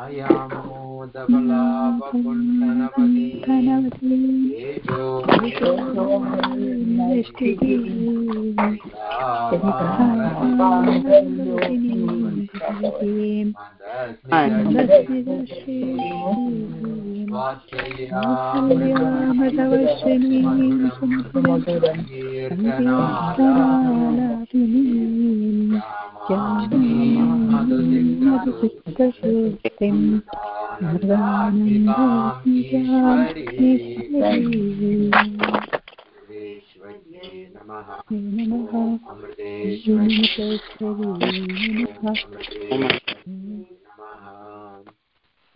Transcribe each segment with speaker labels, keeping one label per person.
Speaker 1: आयामोदबलापकुण्ठनपदी तेजो मधुसिक्तशुक्तिम् ईश्वर्ये नमः अमृतेश्वरी नमः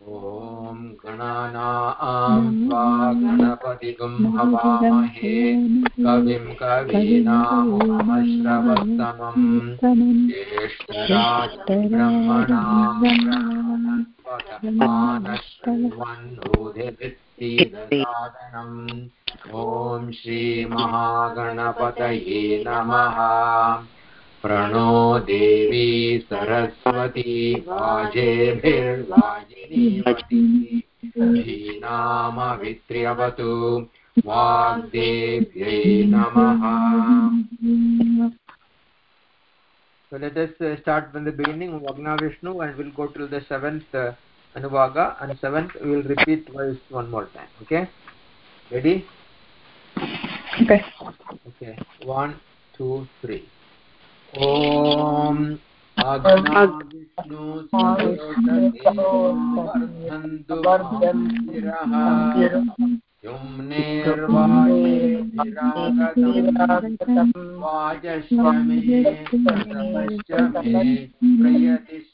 Speaker 1: ॐ गणानां त्वा गणपतिगुं हवामहे। कविं कवीनामुपमश्रवस्तमम् ज्येष्ठराजब्रह्मणाश्रवन्नोधिवृत्तिदसादनम् ॐ श्रीमहागणपतये नमः। प्रणो देवी सरस्वती वाजेभिर्वाजिनीवती धीनामवित्र्यवतु वाग्देव्यै नमः So let us uh, start from the beginning of Agna Vishnu and we'll go till the seventh uh, Anuvaga and seventh we will repeat twice one more time. Okay? Ready?
Speaker 2: Okay.
Speaker 1: Okay. One, two, three. ॐ युम्नेर्वाचिरागतं वाजश्च मे प्रयतिश्च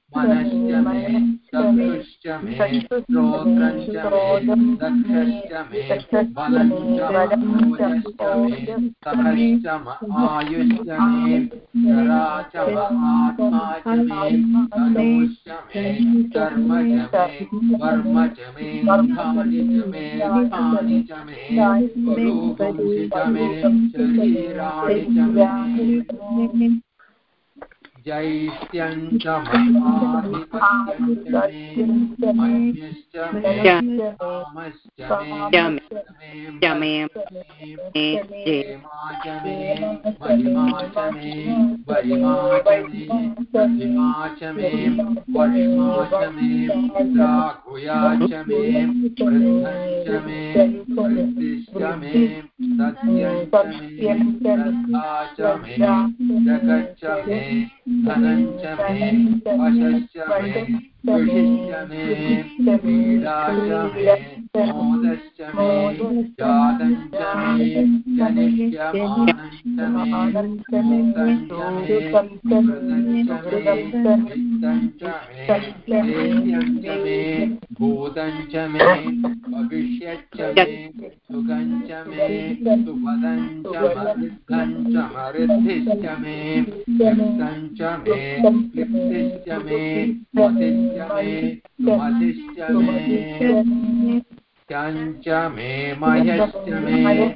Speaker 1: मनश्च मे चक्षुश्च मे श्रोत्रञ्च मे दक्षश्च मे बलञ्च मे सहश्च आयुश्च मे जरा च आत्मा च मे तनुश्च मे कर्म च मे worm च मे धानि च मे स्थानि च मे रूपंसि च मे शरीराणि च मे जैष्ठ्यञ्च महाधिपत्यञ्च मे मन्यश्च मे कामश्च मे मे मे वरिमा मे महिमा मे वर्ष्मा मे द्राघुया मे वृद्धञ्च मे वृद्धिश्च मे सत्यञ्च मे श्रद्धा च मे जगच्च मे धनञ्च मे वशश्च मे कृषिश्च मे पीडा च मे मे जातञ्च मे भूतञ्च मे भविष्यच्च मे सुखञ्च मे सुपदञ्च मृद्धञ्च मऋद्धिश्च मे लिप्तञ्च मे लिप्तिश्च मे मतिश्च मे मयश्च मे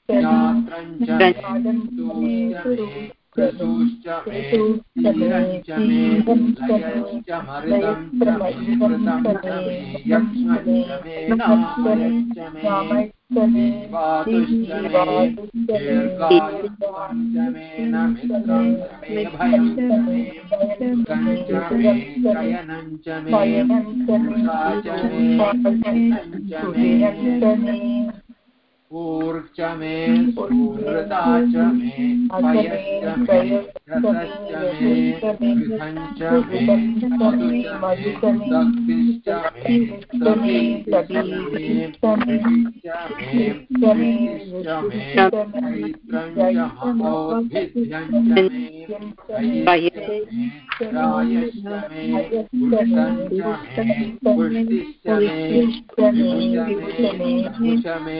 Speaker 1: ज्ञात्रञ्च मे तूश्च मे ऋतुश्च मे धीरञ्च मे मृतं च मे कृतं मे यक्ष्मश्च मे नामयश्च मे जीवातुश्च च मे न मित्रं च मे भयं च मे सुखं च मे शयनं मे च मे ऊर्च मे सुहृदा च मे पयश्च मे रसश्च मे गृहं च मे मधु च मे दग्धिश्च मे सपीतिश्च मे ऋषिश्च मे वृष्टिश्च मे चैत्रं च मे रयिश्च मे रायश्च मे पुष्टं च मे पुष्टिश्च मे विभुच मे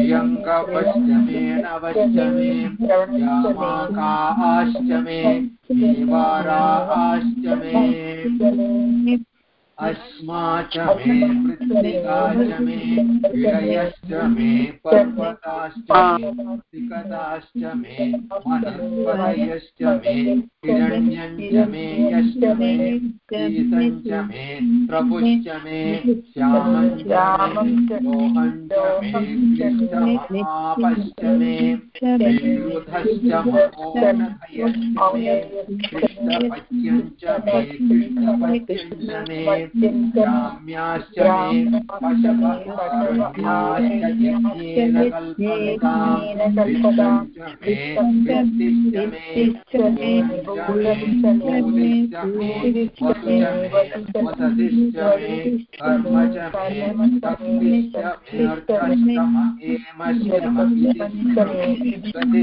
Speaker 1: प्रियङ्कवश्च मे नवश्च मे देवाराश्च मे अस्मा च मे मृत्तिका च मे गिरयश्च मे पर्वताश्च मे तिकताश्च मे वनस्पतयश्च मे हिरण्यं मे यश्च मे शीतं मे प्रभुश्च मे श्यामं च मे लोहं च मे विरुधश्च महोनधयश्च मे कृष्णपत्यं च मे कृष्णपत्यं च मे ग्राम्याश्च मे पशवहारण्याश्च यज्ञेन कल्पन्ताम् वित्तं मे वित्तिश्च मे वसतिश्च मे कर्म च मे शक्तिश्च मे अर्धश्च एमश्च मे गतिश्च मे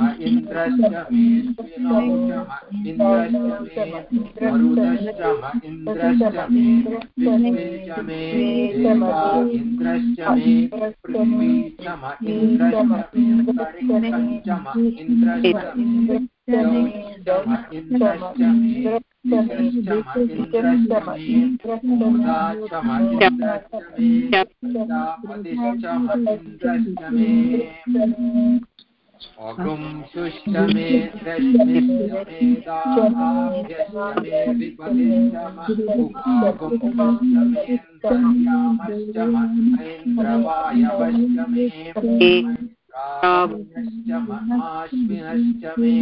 Speaker 1: इन्द्रश्च मे इन्द्रश्च मे मरुदश्च म इन्द्रश्च मे विश्वे च मे देवा इन्द्रश्च मे पृथिवी च म इन्द्रश्च मे तरिक्षं च म इन्द्रश्च मे इन्द्रश्च मे इन्द्रश्च मे मोदा च म इन्द्रश्च मे प्रजापतिश्च म इन्द्रश्च मे अगुंसुश्च मे रश्मिश्च मे दाभ्यश्च मे विपतिश्च उपागुंसुश्च मेऽन्तर्यामश्च मे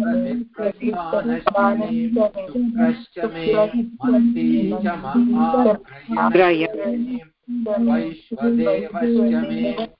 Speaker 1: मे प्रतिप्रस्थानश्च मे शुक्रश्च मे मन्ती च आग्रयणश्च वैश्वदेवश्च मे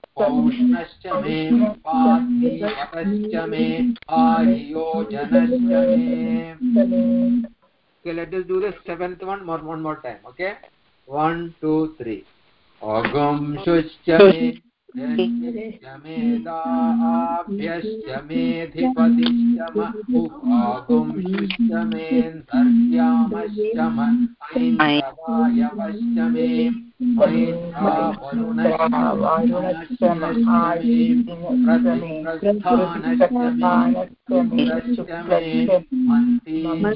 Speaker 1: पौष्णश्च मे पात्नीपतश्च मे आर्योजनश्च मे Okay, let us do the seventh one more one more time. Okay, one, two, three. Agam shushcha me यश्च मेदाभ्यश्च मेधिपतिश्च म उपागुंशुश्च मेऽन्तर्यामश्च ऐन्द्रवायवश्च मे वरुणश्च महायिनश्च मे प्रतिप्रस्थानश्च मे शुक्लश्च मन्तीश्च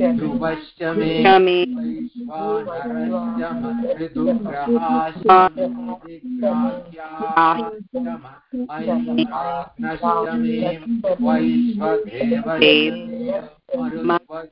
Speaker 1: ध्रुवश्च मे वैश्वानरश्च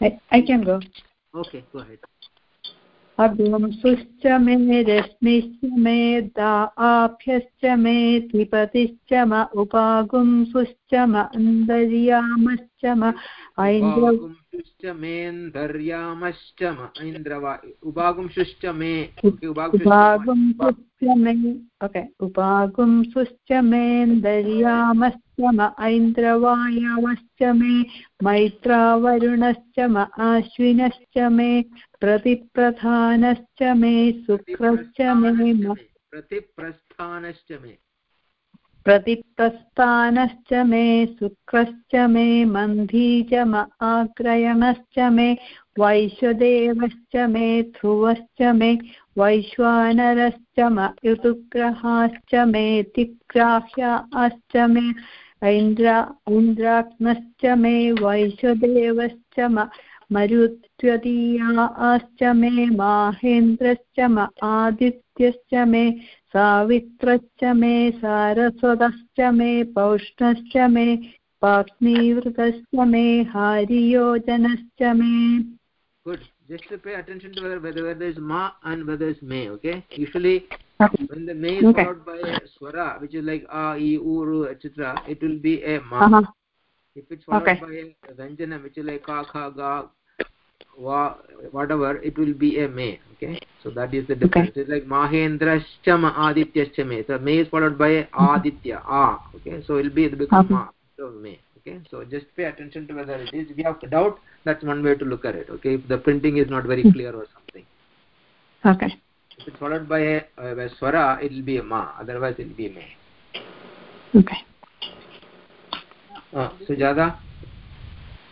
Speaker 2: I, I can go.
Speaker 1: Okay, go ahead.
Speaker 2: अग्वंसुश्च मे रश्मिश्च मे दाभ्यश्च मे त्रिपतिश्च म उपागुंसुश्च म अन्तर्यामश्च म
Speaker 1: ऐन्द्रगुंसुश्च मेऽन्तर्यामश्च म ऐन्द्रवा उपागुंसुश्च मे
Speaker 2: उपागुंसुश्च मे ओके उपागुंसुश्च मेऽन्तर्यामश्च म ऐन्द्रवायवश्च मे मैत्रावरुणश्च म आश्विनश्च मे प्रतिप्रधानश्च मे शुक्रश्च मे
Speaker 1: प्रतिप्रस्थानश्च मे
Speaker 2: प्रतिप्रस्थानश्च मे शुक्रश्च मे मन्धी च म आग्रयणश्च मे वैश्वदेवश्च मे, ध्रुवश्च मे, वैश्वानरश्च म, ऋतुग्रहाश्च मे तिग्राह्याश्च मे, ऐन्द्र ऐन्द्राग्नश्च मे, वैश्वदेवश्च म मरुत्वतीयाश्च मे, माहेन्द्रश्च म, आदित्यश्च मे, सावित्रश्च मे, सारस्वतश्च मे, पौष्णश्च मे पाग्निवृतश्च मे, हारियोजनश्च मे।
Speaker 1: Good just to pay attention to whether, whether there is ma and whether is may okay usually
Speaker 2: okay.
Speaker 1: when the may is
Speaker 2: Okay.
Speaker 1: followed by a swara which is like a e uru etc it will be a ma
Speaker 2: uh-huh.
Speaker 1: if it's followed
Speaker 2: Okay.
Speaker 1: by a vyanjana which is like ka kha ga wa whatever it will be a may okay so that is the difference okay. it's like mahendrascha ma adityascha may so may is followed by aditya a okay so it will be it become
Speaker 2: Okay.
Speaker 1: ma so may okay so just pay attention to whether it is if you have doubt that's one way to look at it okay if the printing is not very clear or something
Speaker 2: okay
Speaker 1: if it's followed by a, a swara it will be a ma otherwise it will be a may
Speaker 2: okay
Speaker 1: uh,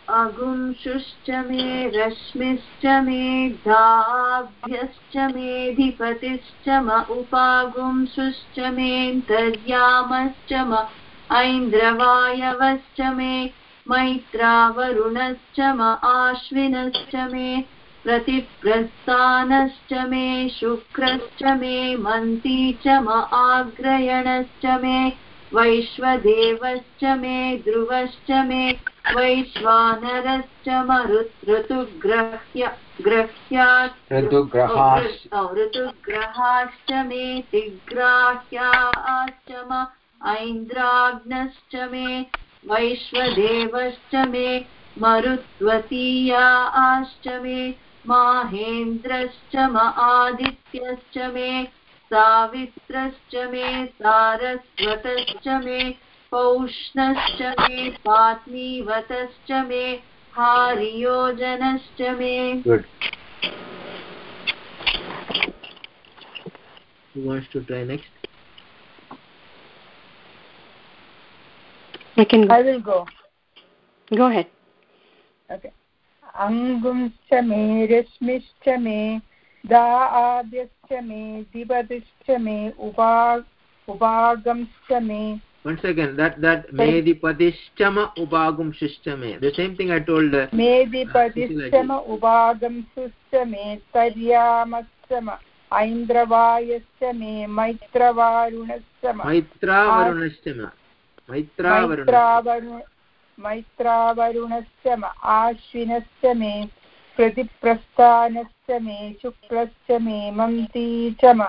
Speaker 3: अगुंशुश्च मे रश्मिश्च मे धाभ्यश्च मेऽधिपतिश्च म उपागुंशुश्च मेऽन्तर्यामश्च म ऐन्द्रवायवश्च मे मैत्रावरुणश्च म आश्विनश्च मे प्रतिप्रस्थानश्च मे शुक्रश्च मे मन्ती च म आग्रयणश्च मे वैश्वदेवश्च मे ध्रुवश्च मे वैश्वानरश्च ऋतुग्रह्य ग्रह्यात्
Speaker 1: ऋतुग्रहाश्च।
Speaker 3: मे तिग्राह्याश्च ऐन्द्राग्नश्च मे, वैश्वदेवश्च मे मरुत्वतीयाश्च मे, माहेन्द्रश्च म आदित्यश्च मे, सावित्रश्च मे, सारस्वतश्च मे, पौष्णश्च मे पात्नीवतश्च मे, हारियोजनश्च मे।
Speaker 1: Who wants to try next?
Speaker 4: I can
Speaker 2: i
Speaker 4: go.
Speaker 2: will go
Speaker 4: Go ahead.
Speaker 2: okay अङ्गुंश्च मे रश्मिश्च मे दाभ्यश्च मे दिवतिश्च मे उपा उपागंश्च मे
Speaker 1: second that that medipadischama upagum shishchame the same thing i told uh,
Speaker 2: मेदिपतिश्चम उपागंसुश्च मे तर्यामश्च म ऐन्द्रवायश्च मे मैत्रवारुणश्च आश्विनश्च मे प्रतिप्रस्थानश्च मे शुक्लश्च मे मन्ती च म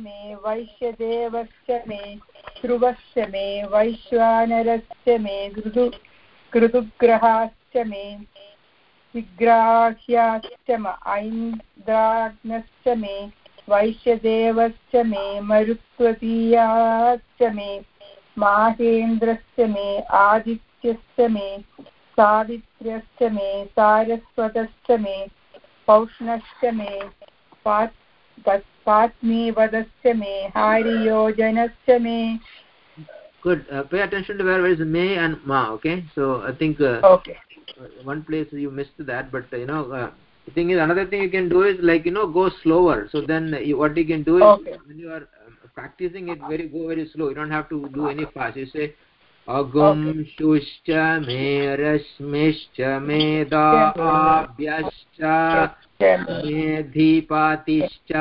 Speaker 2: मे वैश्यदेवश्च मे ध्रुवश्च मे वैश्वानरश्च मे, ऋतु ऋतुग्रहाश्च मे विग्राह्याश्च ऐन्द्राग्नश्च मे वैश्यदेवश्च मे मरुत्वतीयाश्च मे माहेन्द्रश्च मे आदित्यश्च मे सावित्र्यश्च मे सारस्वतश्च मे पौष्णश्च मे पात्मीवदश्च मे हारियोजनश्च मे
Speaker 1: good uh, pay attention to where, where is may and ma okay so i think uh,
Speaker 2: okay
Speaker 1: one place you missed that but uh, you know uh, the thing is another thing you can do is like you know go slower so then you, what you can do is
Speaker 2: okay.
Speaker 1: when you are um, practicing it very go very slow you don't have to do any fast you say अगुं शुश्च may रश्मिश्च मेधाभ्यश्च मेधिपातिश्च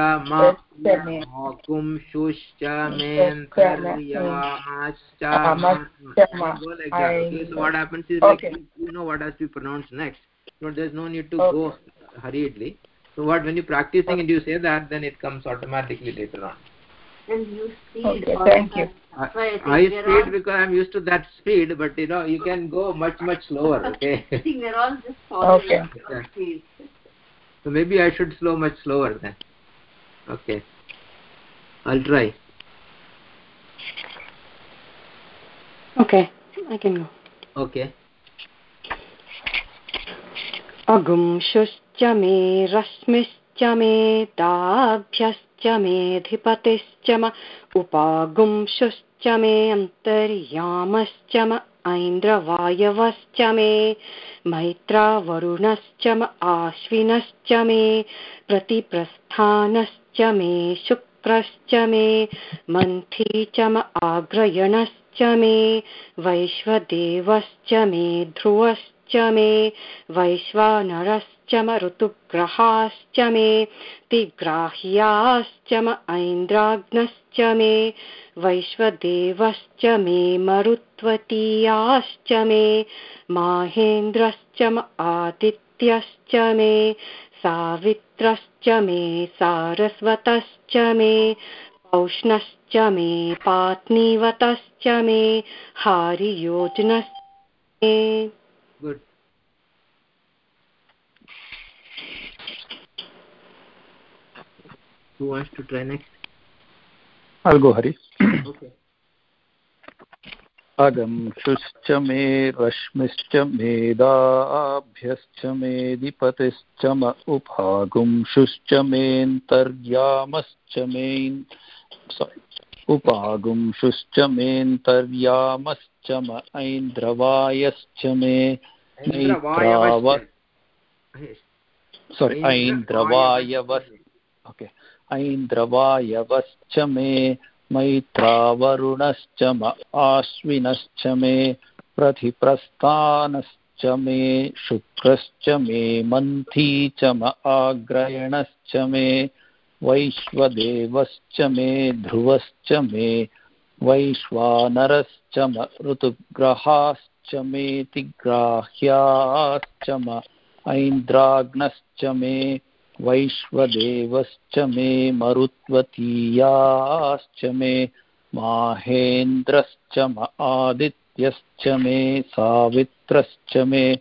Speaker 1: माकुंशुश्च मेऽन्तर्यामाश्च go like that okay so what happens is like you, you know what has to be pronounced next so there's no need to go hurriedly so what when you practicing and you say that then it comes automatically later on
Speaker 3: and you speed
Speaker 2: okay, thank you
Speaker 1: I, I speed because I'm used to that speed, but you know, you can go much, much slower, okay?
Speaker 3: I think we're all just following
Speaker 2: okay.
Speaker 3: your speed.
Speaker 1: So maybe I should slow much slower then. Okay. I'll try.
Speaker 4: Okay, I can go.
Speaker 1: Okay.
Speaker 4: मे रश्मिश्च मे ताभ्यश्च मेऽधिपतिश्च म उपागुंशुश्च मे अन्तर्यामश्च म ऐन्द्रवायवश्च मे मैत्रावरुणश्च म आश्विनश्च मे प्रतिप्रस्थानश्च मे शुक्रश्च मे मन्थी च म आग्रयणश्च मे वैश्वदेवश्च मे ध्रुवश्च मे वैश्वानरश्च म ऋतुग्रहाश्च मे तिग्राह्याश्च म ऐन्द्राग्नश्च मे वैश्वदेवश्च मे मरुत्वतीयाश्च मे माहेन्द्रश्च म आदित्यश्च मे सावित्रश्च मे सारस्वतश्च मे पौष्णश्च मे पात्नीवतश्च मे हारियोजनश्च
Speaker 1: Good. Who wants to try next?
Speaker 5: I'll go, Hari.
Speaker 1: Okay.
Speaker 5: अगंशुश्च मे रश्मिश्च मेदाभ्यश्च मेधिपतिश्च म उपागुंशुश्च मेऽन्तर्यामश्च मे sorry उपागुंशुश्च मेऽन्तर्यामश्च म ऐन्द्रवायश्च मे मैत्राव sorry ऐन्द्रवायवस् ओके ऐन्द्रवायवश्च मे मैत्रावरुणश्च म आश्विनश्च मे प्रतिप्रस्थानश्च मे शुक्रश्च मे मन्थी च म आग्रयणश्च मे वैश्वदेवश्च मे, ध्रुवश्च मे, वैश्वानरश्च म, ऋतुग्रहाश्च मे, तिग्राह्याश्च म, ऐन्द्राग्नश्च मे, वैश्वदेवश्च मे, मरुत्वतीयाश्च मे, माहेन्द्रश्च म, आदित्यश्च मे, सावित्रश्च मे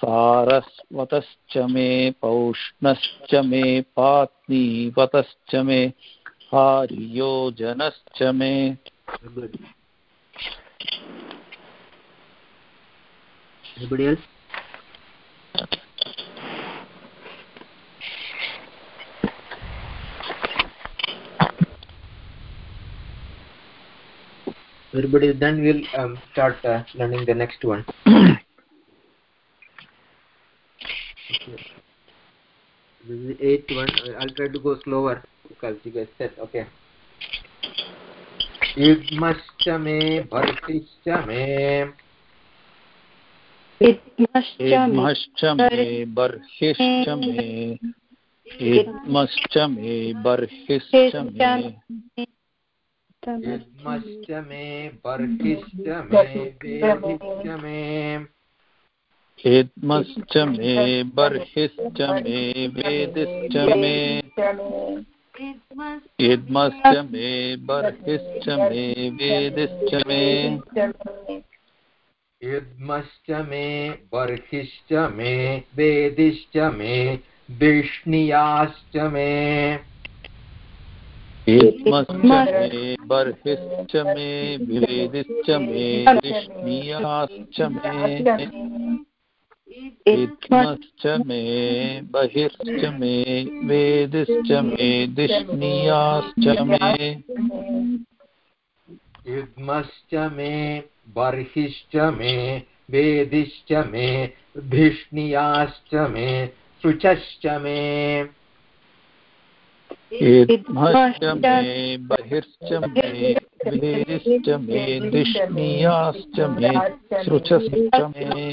Speaker 5: सारस्वतश्च मे पौष्णश्च मे पात्नीवतश्च मे हार्योजनश्च मे?
Speaker 1: Everybody done. We'll um, start uh, learning the next one. okay. This eighth one. I'll try to go slower because you guys said okay. इद्मश्च मे भर्तिश्च मे
Speaker 5: इद्मश्च मे बर्हिश्च मे इद्मश्च मे बर्हिश्च मे
Speaker 1: इद्मश्च मे बर्हिश्च मे वेदिश्च मे
Speaker 5: इद्मश्च मे बर्हिश्च मे वेदिश्च मे इद्मश्च मे बर्हिश्च मे वेदिश्च मे
Speaker 1: युग्मश्च मे बर्हिश्च मे वेदिश्च मे धिष्णियाश्च
Speaker 5: मे बर्हिश्च मे वेदिश्च मे धिष्णियाश्च मे युग्मश्च मे बहिश्च मे वेदिश्च मे धिष्णियाश्च मे
Speaker 1: युग्मश्च मे बर्हिश्च मे वेदिश्च मे धिष्णियाश्च मे शुचश्च मे
Speaker 5: युग्मश्च मे बहिश्च मे वेदिश्च मे धिष्णियाश्च मे सृचश्च मे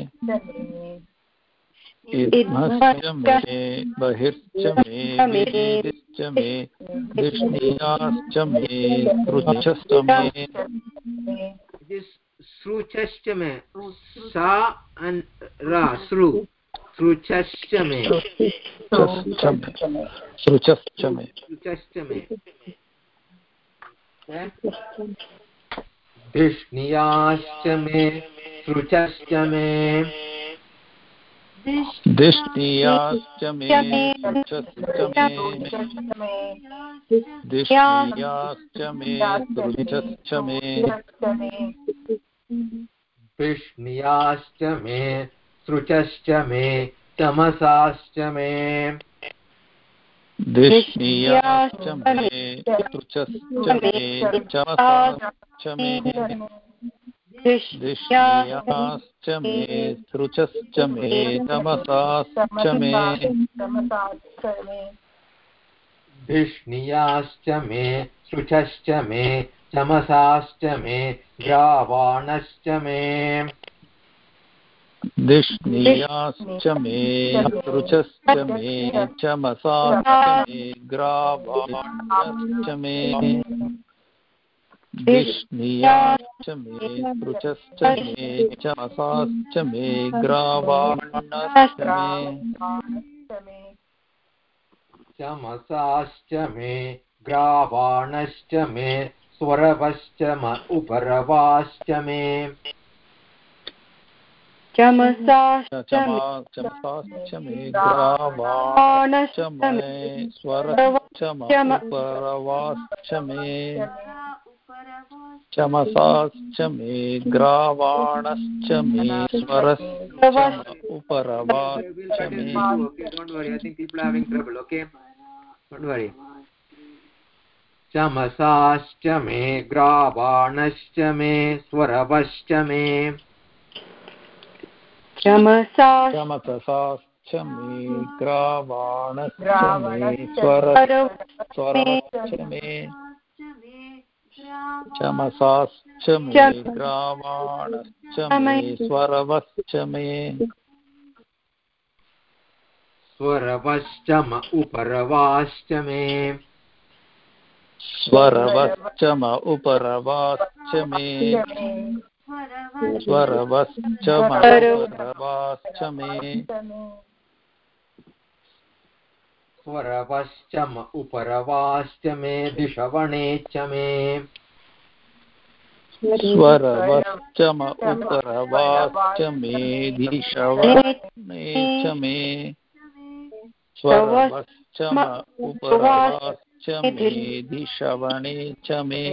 Speaker 5: युग्मश्च मे बहिश्च मे वेदिश्च मे धिष्णियाश्च मे सृचश्च मे
Speaker 1: and ra sru sruchascha me
Speaker 5: सृचश्च may सृचश्च may
Speaker 1: sruchascha me धिष्णियाश्च मे मे।
Speaker 5: दिष्णीयाश्च मे मे दिष्णीयाश्च मे। मे
Speaker 1: धिष्णियाश्च मे। सृचश्च मे तमसाश्च मे।
Speaker 5: दिष्णीयाश्च मे सृचश्च मे मे तमसाश्च मे
Speaker 1: धिष्णियाश्च मे मे चमसाश्च मे ग्रावाणश्च मे
Speaker 5: दिष्णीयाश्च मे सृचश्च मे चमसाश्च मे ग्रावाणश्च मे। दिष्णीयाश्च मे सृचश्च मे चमसाश्च मे ग्रावाणश्च मे।
Speaker 1: चमसाश्च मे ग्रावाणश्च मे स्वरवश्च म उपरवाश्च मे।
Speaker 4: चमसाश्च
Speaker 5: चमा चमसाश्च मे ग्रावाणश्च मे स्वरश्च म मे चमसाश्च मे ग्रावाणश्च मे स्वरश्च उपरवाश्च मे
Speaker 1: don't worry. I think people are having trouble. Okay, don't worry. चमसाश्च मे ग्रावाणश्च मे स्वरवश्च मे
Speaker 4: चमसाश्च
Speaker 5: चमसाश्च मे ग्रावाणश्च मे स्वरश्च मे चमसाश्च मे ग्रावाणश्च मे स्वरवश्च मे
Speaker 1: स्वरवश्च म उपरवाश्च मे
Speaker 5: स्वरवश्च म उपरवाश्च मे स्वरवश्च म उपरवाश्च मे।
Speaker 1: स्वरवश्च म उपरवाश्च मे दिशवणे च मे।
Speaker 5: स्वरवश्च म उपरवाश्च मे धीशवणे च मे। स्वरवश्च म उपरवाश्च मे धीशवणे च मे।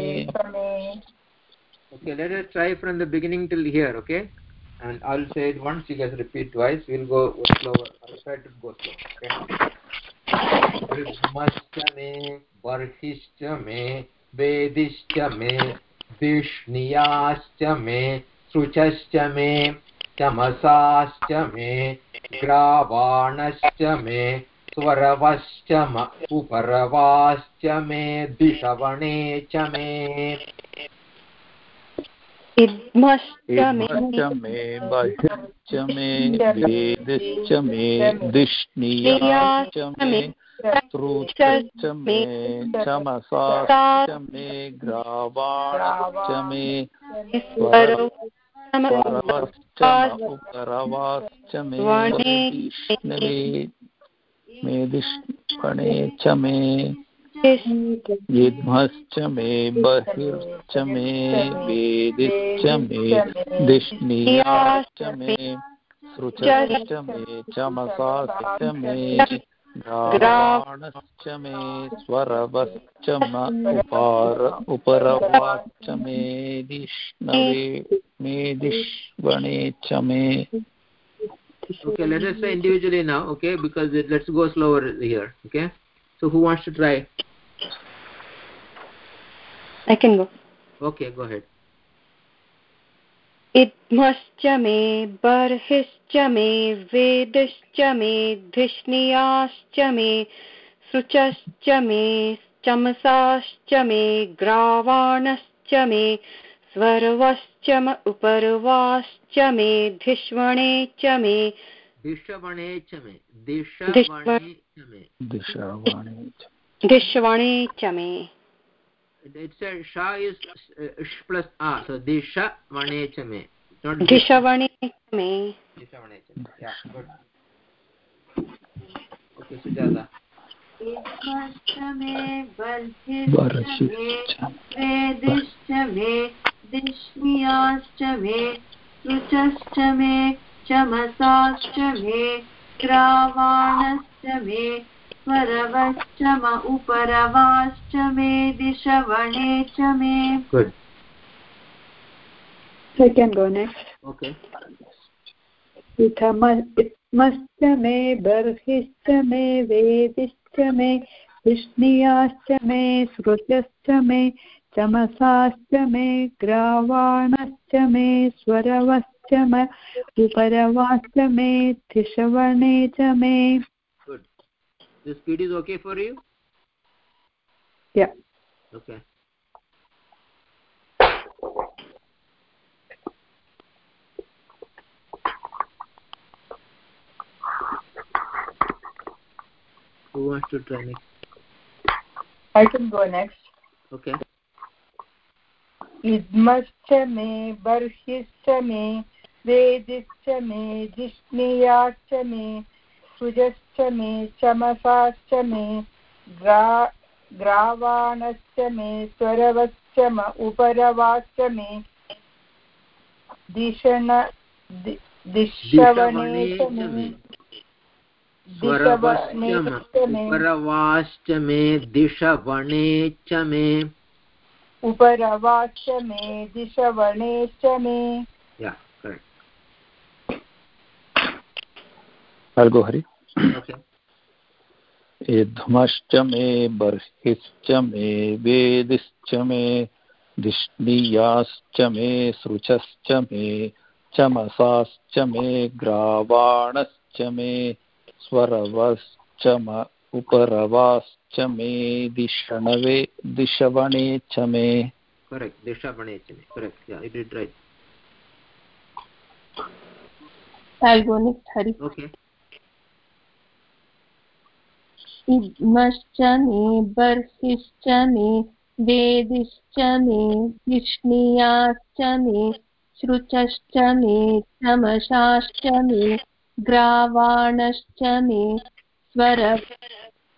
Speaker 1: Okay, let us try from the beginning till here, okay? And I'll say it once, you guys repeat twice. We'll go slower. I'll try to go slow, okay? ऋग्मश्च मे बर्हिश्च मे वेदिश्च मे धिष्णियाश्च मे शुचश्च मे चमसाश्च मे ग्रावाणश्च मे स्वरवश्च म उपरवाश्च मे दिशवणे च मे
Speaker 4: इद्मश्च मे
Speaker 5: इद्मश्च मे वेदिश्च मे दिष्णीयाश्च मे श्रुतश्च मे चमसाश्च मे ग्रावाणश्च मे उपरवाश्च मे दिष्पणे च मे युध्मश्च मे बहिर्च मे वेदिश्च मे दिष्णीयाश्च मे सृचश्च मे चमसाश्च मे ग्रावाणश्च मे स्वरवश्च म उपार उपरवाश्च मे दिष्णवे मे दिष्वणे च मे
Speaker 1: okay let us try individually now okay because it, let's go slower here okay so who wants to try
Speaker 4: i can go.
Speaker 1: Okay go ahead.
Speaker 4: इद्मश्च मे बर्हिश्च मे वेदिश्च मे धिष्णियाश्च मे सृचश्च मे चमसाश्च मे ग्रावाणश्च मे स्वरवश्च म उपरवाश्च मे धिष्वणे च मे
Speaker 1: दिशवणे च मे दिशवणे च मे।
Speaker 5: दिशवणे च
Speaker 4: च मे
Speaker 1: it's a sha is uh, sh plus a so disha vane cha me not
Speaker 4: धिषवणे च मे
Speaker 1: disha vane cha me yeah good okay sujata
Speaker 3: इद्मश्च मे बर्हिश्च मे वेदिश्च मे दिष्णियाश्च मे रुचश्च मे चमसाश्च मे ग्रावाणश्च मे स्वरवश्च म उपरवाश्च मे दिशवणे च मे।
Speaker 2: Can go next.
Speaker 1: okay.
Speaker 2: इत्मश्च मे बर्हिश्च मे वेदिश्च मे विष्णीयाश्च मे सृजश्च मे चमसाश्च मे ग्रावाणश्च मे स्वरवश्च म उपरवाश्च मे थिषवणे च मे।
Speaker 1: good this speed is okay for you
Speaker 2: Yeah.
Speaker 1: okay who wants to try next
Speaker 2: I can go next.
Speaker 1: okay
Speaker 2: इद्मश्च मे बर्हिश्च मे वेदिश्च मे जिष्णीयाश्च मे सृजश्च मे चमसाश्च मे ग्रा ग्रावाणश्च मे स्वरवश्च म उपरवाश्च मे दिशण दि- मे
Speaker 1: उपरवाश्च मे दिशवणे च मे
Speaker 2: उपरवाश्च मे दिशवणे च मे
Speaker 1: yeah correct
Speaker 5: I'll go Hari.
Speaker 1: okay
Speaker 5: इध्मश्च मे बर्हिश्च मे वेदिश्च मे दिष्णीयाश्च मे सृचश्च मे चमसाश्च मे ग्रावाणश्च मे स्वरवश्च म उपरवाश्च मे दिशणवे दिशवणे च मे
Speaker 1: correct dishavane ch me correct yeah you did right
Speaker 6: I'll go next, Hari.
Speaker 1: okay
Speaker 6: इद्मश्च मे बर्हिश्च मे वेदिश्च मे विष्णीयाश्च मे श्रुचश्च मे चमसाश्च मे ग्रावाणश्च मे स्वर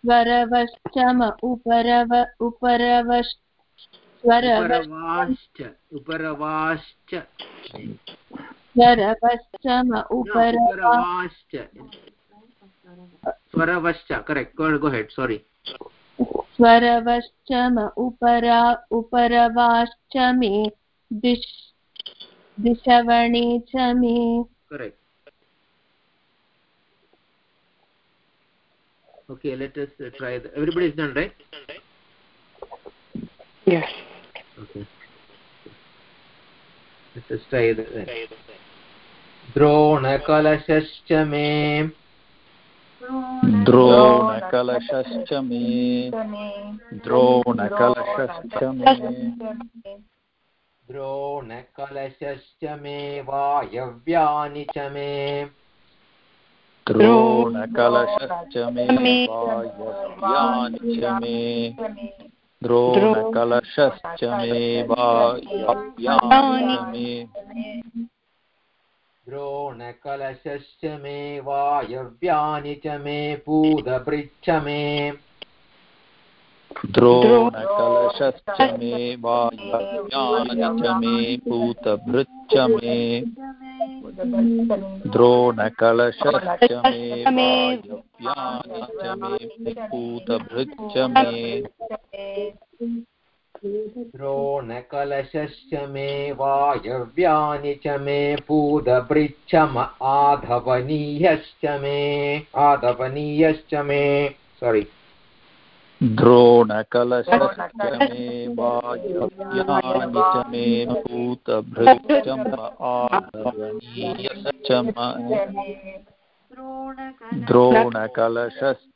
Speaker 6: स्वरवश्च म उपरव उपरवश्च स्वरवश्च
Speaker 1: उपरवाश्च।
Speaker 6: स्वरवश्च म
Speaker 1: उपरवाश्च। स्वरवश्च go, go ahead sorry
Speaker 6: स्वरवश्च म उपरा उपरवाश्च मे दिश दिशवणे च मे
Speaker 1: correct okay let us uh, try the, everybody is done right
Speaker 4: yes
Speaker 1: okay let us try the द्रोणकलशश्च मे
Speaker 5: द्रोणकलशश्च मे द्रोणकलशश्च मे
Speaker 1: द्रोणकलशश्च मे वायव्यानि च मे।
Speaker 5: द्रोणकलशश्च मे वायव्यानि च मे। द्रोणकलशश्च मे वायव्यानि च मे।
Speaker 1: द्रोणकलशश्च मे वायव्यानि च मे पूदभृच्छ मे
Speaker 5: द्रोणकलशश्च मे वायव्यानि च मे पूतभृच्च मे द्रोणकलशश्च मे वायव्यानि च मे पूतभृच्च मे
Speaker 1: द्रोणकलशश्च मे वायव्यानि च मे पूदभृच्छम आधवनीयश्च मे आधवनीयश्च मे सोरि
Speaker 5: द्रोणकलशश्च मे वायव्यानि च मे। आधवनीयश्च द्रोणकलशश्च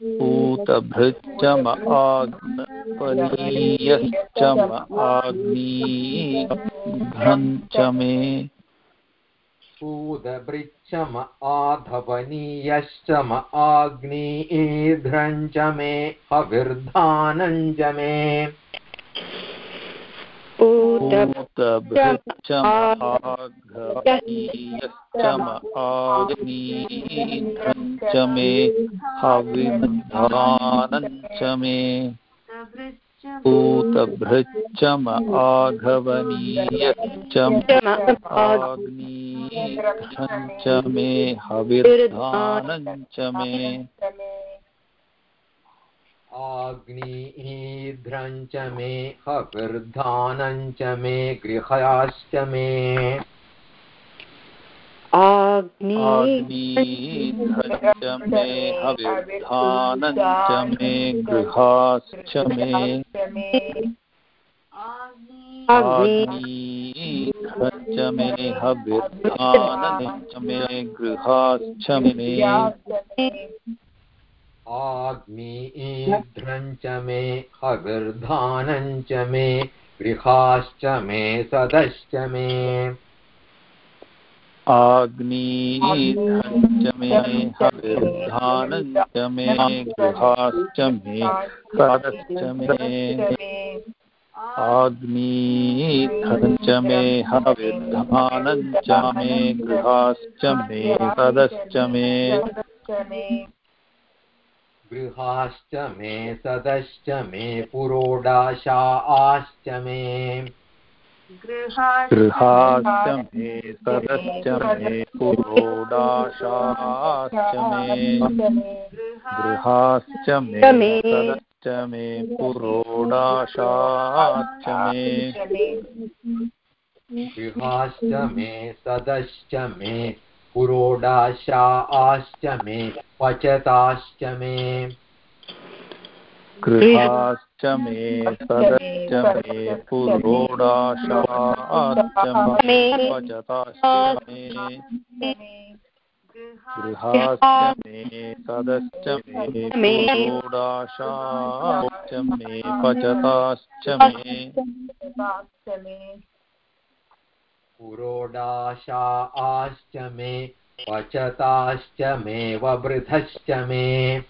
Speaker 5: भूतभृच्छम आग्नपनीयश्चम आग्नीघ्रञ्च मे
Speaker 1: पूदभृच्छम आधवनीयश्चम आग्नीध्रञ्च मे हविर्धानञ्च मे
Speaker 5: पूतभृच्छमाघनीयश्चम आग्नीध्रञ्च मे हविर्धानञ्च मे मे हविर्धानञ्च मे
Speaker 1: आग्नीध्रञ्च मे हविर्धानञ्च मे गृहाश्च मे।
Speaker 5: आग्नीघ्रञ्च मे हविर्धानञ्च मे गृहाश्च मे। आग्नीघ्रञ्च मे हविर्धानञ्च मे गृहाश्च मे।
Speaker 1: आग्नीध्रञ्च मे हविर्धानञ्च मे गृहाश्च मे सदश्च मे।
Speaker 5: आग्नीघ्रञ्च मे हविर्धानञ्च मे गृहाश्च मे सदश्च मे। आग्नीघ्रञ्च मे हविर्धानञ्च मे गृहाश्च मे। सदश्च मे।
Speaker 1: गृहाश्च मे सदश्च मे पुरोडाशाश्च मे।
Speaker 5: गृहाश्च मे सदश्च मे पुरोडाशाश्च मे। गृहाश्च मे सदश्च मे पुरोडाशाश्च मे।
Speaker 1: गृहाश्च मे सदश्च मे पुरोडाशाश्च मे पचताश्च मे
Speaker 5: गृहाश्च मे सदश्च मे पुरोडाशाश्च मे पचताश्च मे गृहाश्च मे सदश्च मे पुरोडाशाश्च मे पचताश्च मे
Speaker 1: पुरोडाशाश्च मे पचताश्च मे ववृधश्च मे।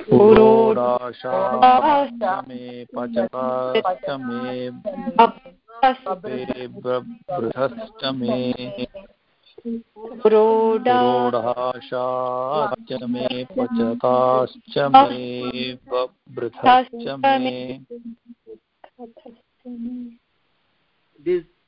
Speaker 5: पुरोडाशाश्च मे पचताश्च मे बृहश्च मे। पुरोडाशाश्च मे पचताश्च मे बृहश्च मे।
Speaker 1: This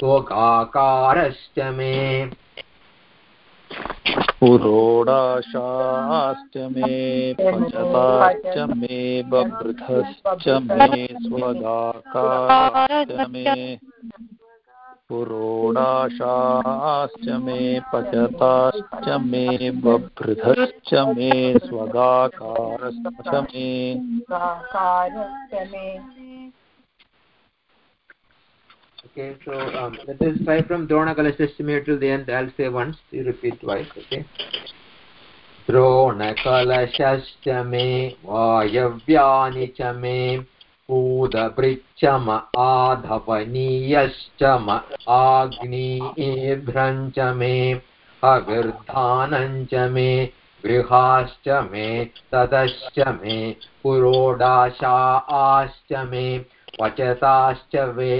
Speaker 1: स्वगाकारश्च मे।
Speaker 5: पुरोडाशाश्च मे पचताश्च मे बभृतश्च मे स्वगाकारश्च मे। पुरोडाशाश्च मे पचताश्च मे बभृधश्च मे स्वगाकारश्च मे।
Speaker 1: Okay, so um, let us try from Drona Kalashashmi till the end. I'll say once, you repeat twice, okay? द्रोणकलशश्च मे वायव्यानि च मे पूदभृच्छम आधवनीयश्च म आग्नीर्भ्रं च मे अविर्धानं च मे गृहाश्च मे ततश्च मे पुरोडाशाश्च मे वचताश्च वे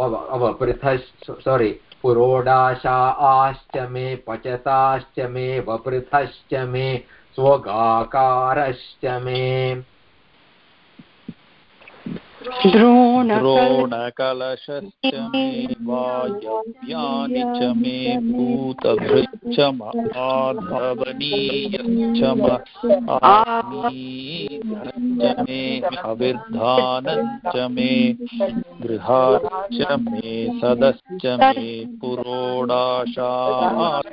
Speaker 1: अवपृथश्च सोरि पुरोडाशाश्च मे पचताश्च मे वपृथश्च मे स्वगाकारश्च मे
Speaker 5: द्रोणकलशश्च मे वायव्यानि च मे आनीधश्च मे अविर्धानञ्च मे गृहाश्च मे सदश्च मे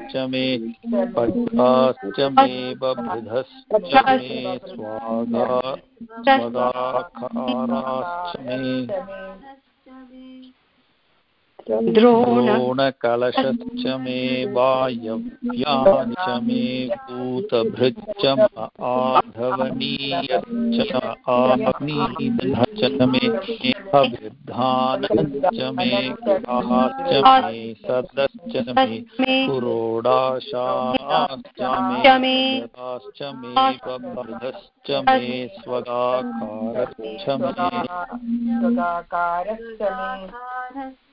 Speaker 5: पुरोडाशाश्च मे पट्टाश्च मे बभृधश्च मे स्वागा स्वगाकाराश्च मे द्रोणकलशश्च मे वायव्यानि च मे भूतभृच्च आधवनीयश्च आग्नीधश्च मे अविर्धानञ्च मे ग्रहाश्च मे सदश्च मे पुरोडाशाश्च मे गताश्च मे मे स्वगाकारश्च मे
Speaker 2: स्वगाकारश्च मे।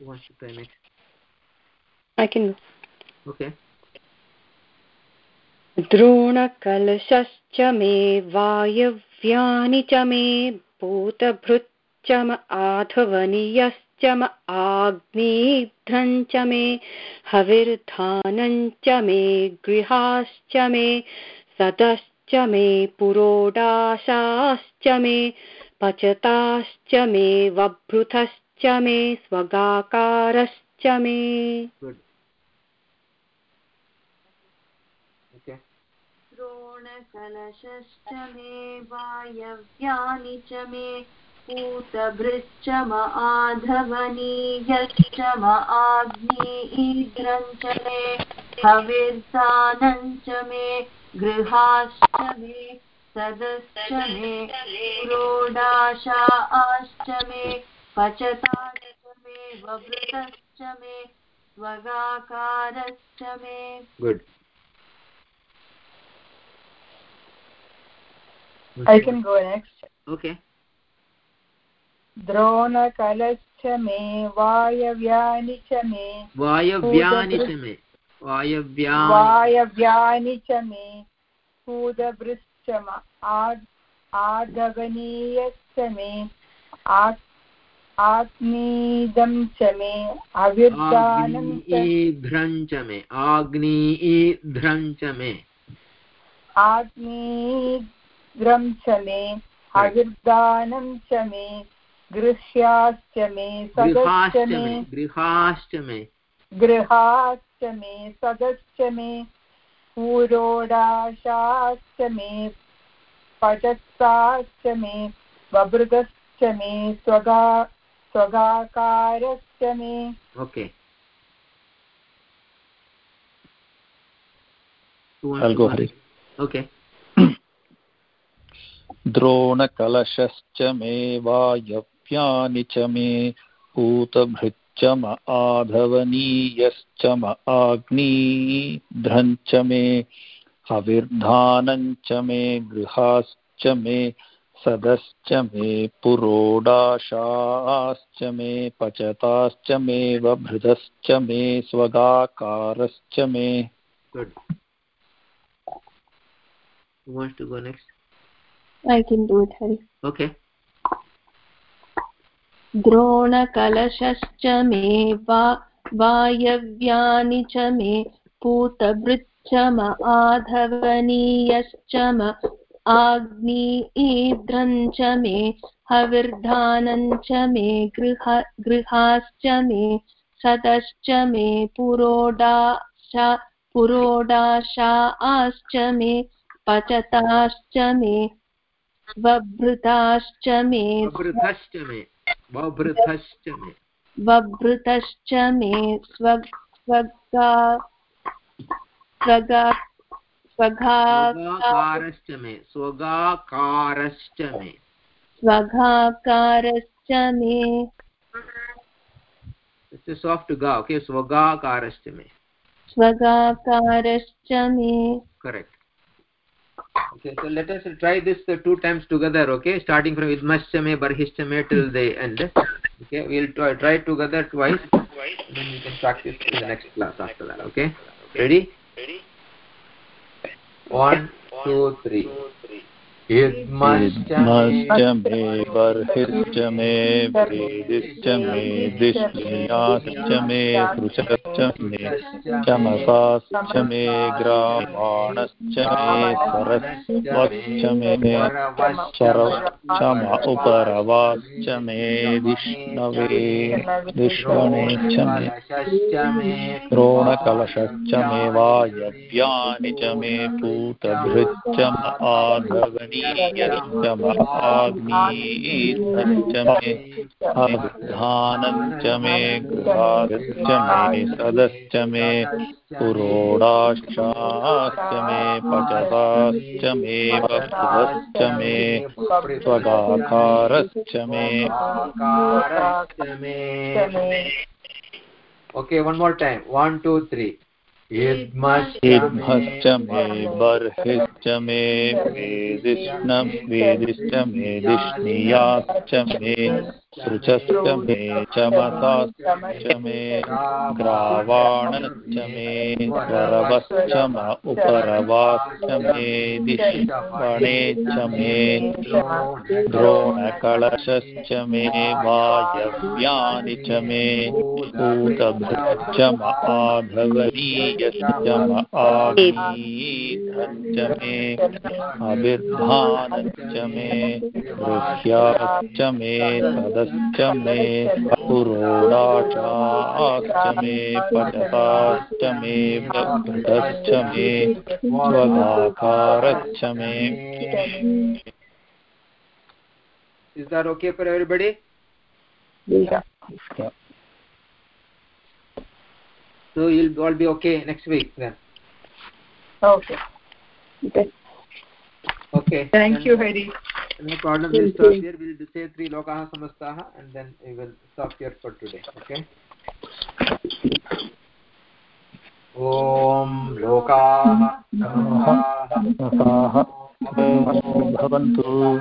Speaker 1: Who wants to try next?
Speaker 4: I can
Speaker 1: Okay.
Speaker 4: द्रोणकलशश्च मे वायव्यानि च मे भूतभृच्च म आधवनीयश्च म आग्नेध्रं च मे हविर्धानं च मे गृहाश्च मे सदश्च मे पुरोडाशाश्च मे पचताश्च मे वभृतश्च मे स्वगाकारश्च मे.
Speaker 3: द्रोणकलशश्च मे वायव्यानि च मे पूतभृश्च म आधवनीयश्च म आग्नेयीघ्रं च मे हविर्दानं च मे गृहाश्च मे सदश्च मे मे पचताश्च मे ववृतश्च मे स्वगाकारश्च मे
Speaker 1: Good.
Speaker 2: I can go next.
Speaker 1: Okay.
Speaker 2: द्रोणकलश्च मे वायव्यानि च मे
Speaker 1: वायव्यानि च मे वायव्यानि
Speaker 2: वायव्यानि च मे पूदभृश्च म आद् आदगनीयश्च मे आत् आत्मीदं च मे च।
Speaker 1: च मे च मे।
Speaker 2: च मे अविर्दानं च मे गृह्याश्च मे सदश्च मे।
Speaker 1: गृहाश्च मे।
Speaker 2: गृहाश्च मे सदश्च मे पुरोडाशाश्च मे पचत्साश्च मे वभृतश्च मे स्वगा स्वगाकारश्च मे।
Speaker 5: I'll go द्रोणकलशश्च मे वायव्यानि च मे पूतभृच्च म आधवनीयश्च म आग्नीध्रञ्च मे हविर्धानञ्च मे गृहाश्च मे सदश्च मे पुरोडाशाश्च मे पचताश्च मे वभृतश्च मे स्वगाकारश्च मे।
Speaker 1: Good. Who wants to go next?
Speaker 6: I can do it, Hari.
Speaker 1: okay.
Speaker 6: द्रोणकलशश्च मे वा वायव्यानि च मे पूतभृच्च म आधवनीयश्च म आग्नीध्रं च मे हविर्धानं च मे गृह गृहाश्च मे सदश्च मे पुरोडाशा पुरोडाशाश्च मे पचताश्च मे वभृताश्च मे
Speaker 1: वभृतश्च मे वभृतश्च मे
Speaker 6: वभृतश्च मे स्वगा स्वगा स्वघाकारश्च
Speaker 1: मे स्वगाकारश्च मे स्वघाकारश्च
Speaker 6: मे
Speaker 1: it's a soft ga okay swagakarashcha me
Speaker 6: स्वगाकारश्च may
Speaker 1: correct okay so let us try this uh, two times together okay starting from idmashcha me barhishcha me till the end okay we'll try, try together twice then we can practice in the next class after that okay Ready? ready One, two, three.
Speaker 5: मे बर्हिश्च मे मे दिश्याश्च मे कृशश्च मे चमसाश्च मे ग्रामाणश्च मे सरस्वश्च मे उपरवाश्च मे विष्णवे मे द्रोणकलशश्च मे वायव्यानि च मे पूतभृच्च आधवनि यश्च महाग्नीधश्च मे अवधानञ्च मे गृहाश्च मे सदश्च मे पुरोडाश्चाश्च मे पचताश्च मे वभृतश्च मे स्वगाकारश्च मे
Speaker 1: okay one more time. One two three.
Speaker 5: इद्मश्च मे बर्हिश्च मे वेदिष्णं वेदिष्ट मे मे सृचश्च मे चमसाश्च मे ग्रावाणश्च मे वरवश्च म उपरवाश्च मे दिष्वणे च मे द्रोणकलशश्च मे वायव्यानि च मे पूतभृच्च म आधवनीयश्च म मे अभिर्धानञ्च मे गृह्याश्च मे सदश्च मे पुरोडाशाश्च मे पचताश्च मे वृतश्च मे स्वगाकारश्च मे
Speaker 1: is that okay for everybody
Speaker 2: yeah.
Speaker 1: so you'll all be okay next week then
Speaker 2: okay okay
Speaker 1: okay
Speaker 2: thank
Speaker 1: then,
Speaker 2: you hari
Speaker 1: No problem we'll stop here we'll say three lokaha samastaha and then we will stop here for today okay ॐ लोकाः
Speaker 5: समस्ताः भवन्तु।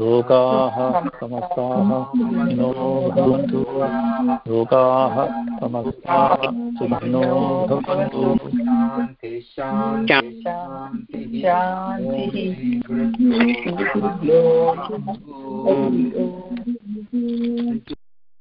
Speaker 5: लोकाः समस्ताः सुखिनो भवन्तु। लोकाः समस्ताः सुखिनो भवन्तु।
Speaker 1: शान्ति